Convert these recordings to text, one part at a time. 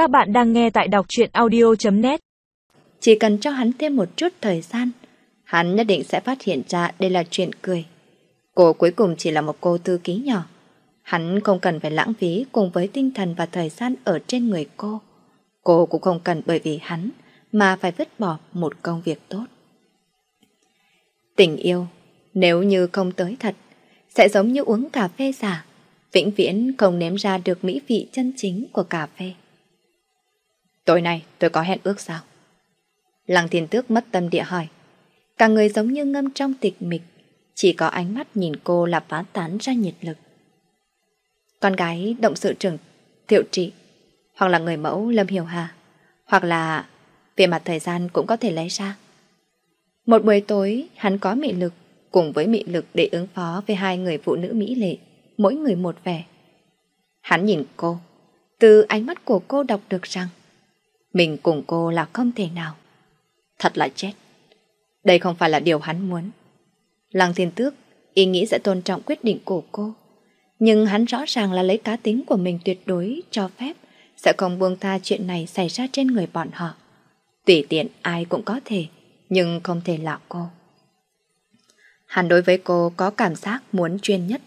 Các bạn đang nghe tại đọc truyện audio.net Chỉ cần cho hắn thêm một chút thời gian, hắn nhất định sẽ phát hiện ra đây là chuyện cười. Cô cuối cùng chỉ là một cô thư ký nhỏ. Hắn không cần phải lãng phí cùng với tinh thần và thời gian ở trên người cô. Cô cũng không cần bởi vì hắn mà phải vứt bỏ một công việc tốt. Tình yêu, nếu như không tới thật, sẽ giống như uống cà phê giả, vĩnh viễn không nếm ra được mỹ vị chân chính của cà phê. Tối nay tôi có hẹn ước sao? Lăng thiên tước mất tâm địa hỏi. Cả người giống như ngâm trong tịch mịch, chỉ có ánh mắt nhìn cô là phá tán ra nhiệt lực. Con gái động sự trưởng Thiệu Trị, hoặc là người mẫu Lâm Hiểu Hà, hoặc là về mặt thời gian cũng có thể lấy ra. Một buổi tối, hắn có mị lực, cùng với mị lực để ứng phó với hai người phụ nữ mỹ lệ, mỗi người một vẻ. Hắn nhìn cô, từ ánh mắt của cô đọc được rằng mình cùng cô là không thể nào. Thật là chết. Đây không phải là điều hắn muốn. Lăng thiên tước, ý nghĩ sẽ tôn trọng quyết định của cô. Nhưng hắn rõ ràng là lấy cá tính của mình tuyệt đối cho phép sẽ không buông tha chuyện này xảy ra trên người bọn họ. Tùy tiện ai cũng có thể, nhưng không thể là cô. Hắn đối với cô có cảm giác muốn chuyên nhất,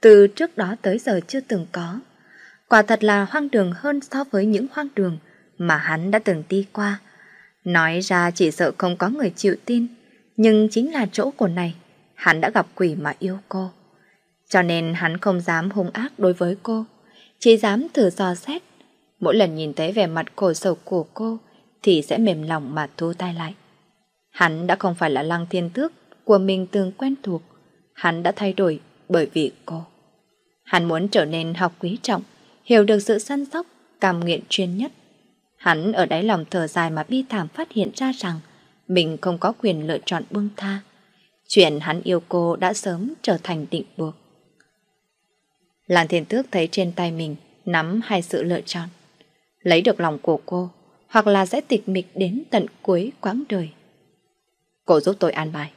từ trước đó tới giờ chưa từng có. Quả thật là hoang đường hơn so với những hoang đường mà hắn đã từng đi qua. Nói ra chỉ sợ không có người chịu tin, nhưng chính là chỗ của này, hắn đã gặp quỷ mà yêu cô. Cho nên hắn không dám hung ác đối với cô, chỉ dám thử dò xét. Mỗi lần nhìn thấy vẻ mặt khổ sầu của cô thì sẽ mềm lòng mà thu tay lại. Hắn đã không phải là lăng thiên tước của mình từng quen thuộc, hắn đã thay đổi bởi vì cô. Hắn muốn trở nên học quý trọng, hiểu được sự săn sóc, cảm nguyện chuyên nhất. Hắn ở đáy lòng thở dài mà bi thảm phát hiện ra rằng mình không có quyền lựa chọn buông tha. Chuyện hắn yêu cô đã sớm trở thành định buộc. Làn thiên tước thấy trên tay mình nắm hai sự lựa chọn. Lấy được lòng của cô hoặc là sẽ tịch mịch đến tận cuối quãng đời. Cô giúp tôi an bài.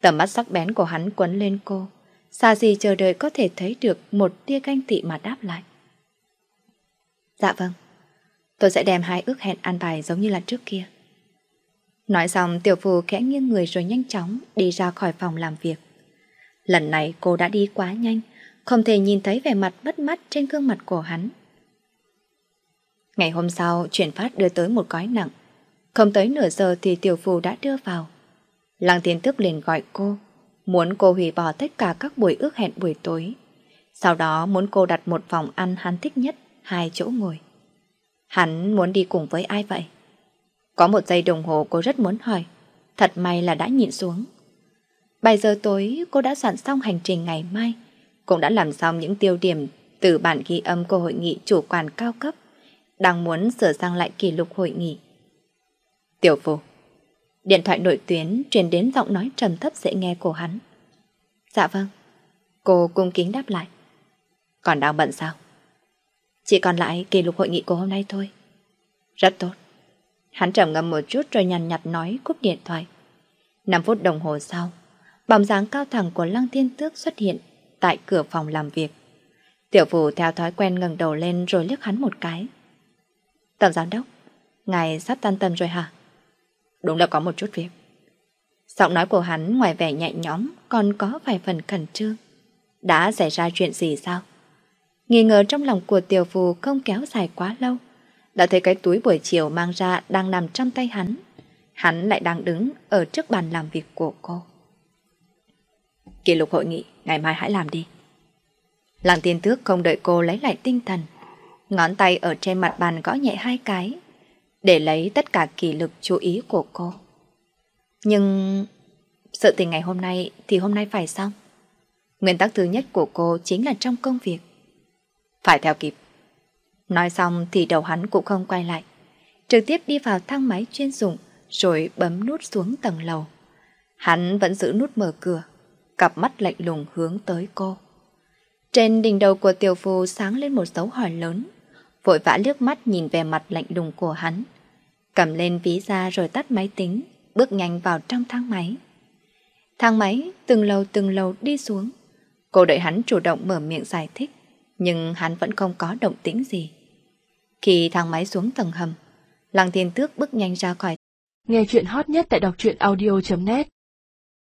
Tầm mắt sắc bén của hắn quấn lên cô, xa gì chờ đợi có thể thấy được một tia canh tị mà đáp lại. Dạ vâng, tôi sẽ đem hai ước hẹn an bài giống như là trước kia. Nói xong tiểu phù khẽ nghiêng người rồi nhanh chóng đi ra khỏi phòng làm việc. Lần này cô đã đi quá nhanh, không thể nhìn thấy vẻ mặt bất mắt trên gương mặt của hắn. Ngày hôm sau, chuyển phát đưa tới một gói nặng. Không tới nửa giờ thì tiểu phù đã đưa vào. Lăng tiến tức liền gọi cô, muốn cô hủy bỏ tất cả các buổi ước hẹn buổi tối. Sau đó muốn cô đặt một phòng ăn hắn thích nhất, hai chỗ ngồi. Hắn muốn đi cùng với ai vậy? Có một giây đồng hồ cô rất muốn hỏi. Thật may là đã nhịn xuống. 7 giờ tối cô đã soạn xong hành trình ngày mai. Cũng đã làm xong những tiêu điểm từ bản ghi âm của hội nghị chủ quản cao cấp. Đang muốn sửa sang lại kỷ lục hội nghị. Tiểu phu, Điện thoại nội tuyến truyền đến giọng nói trầm thấp dễ nghe của hắn. Dạ vâng. Cô cung kính đáp lại. Còn đang bận sao? Chỉ còn lại kỷ lục hội nghị của hôm nay thôi. Rất tốt. Hắn trầm ngâm một chút rồi nhằn nhặt nói cúp điện thoại. 5 phút đồng hồ sau, bóng dáng cao thẳng của Lăng Thiên Tước xuất hiện tại cửa phòng làm việc. Tiểu phủ theo thói quen ngẩng đầu lên rồi liếc hắn một cái. Tổng giám đốc, ngài sắp tan tâm rồi hả? Đúng là có một chút việc. Giọng nói của hắn ngoài vẻ nhẹ nhõm còn có vài phần khẩn trương. Đã xảy ra chuyện gì sao? Nghi ngờ trong lòng của tiểu phù không kéo dài quá lâu. Đã thấy cái túi buổi chiều mang ra đang nằm trong tay hắn. Hắn lại đang đứng ở trước bàn làm việc của cô. Kỷ lục hội nghị, ngày mai hãy làm đi. Làng tiên tước không đợi cô lấy lại tinh thần. Ngón tay ở trên mặt bàn gõ nhẹ hai cái, để lấy tất cả kỷ lực chú ý của cô. Nhưng sự tình ngày hôm nay thì hôm nay phải xong. Nguyên tắc thứ nhất của cô chính là trong công việc. Phải theo kịp. Nói xong thì đầu hắn cũng không quay lại. Trực tiếp đi vào thang máy chuyên dụng rồi bấm nút xuống tầng lầu. Hắn vẫn giữ nút mở cửa, cặp mắt lạnh lùng hướng tới cô. Trên đỉnh đầu của tiểu phu sáng lên một dấu hỏi lớn, vội vã liếc mắt nhìn về mặt lạnh lùng của hắn. Cầm lên ví ra rồi tắt máy tính, bước nhanh vào trong thang máy. Thang máy từng lầu từng lầu đi xuống. Cô đợi hắn chủ động mở miệng giải thích, nhưng hắn vẫn không có động tĩnh gì. Khi thang máy xuống tầng hầm, Lăng Thiên Tước bước nhanh ra khỏi. Nghe chuyện hot nhất tại đọc truyện audio.net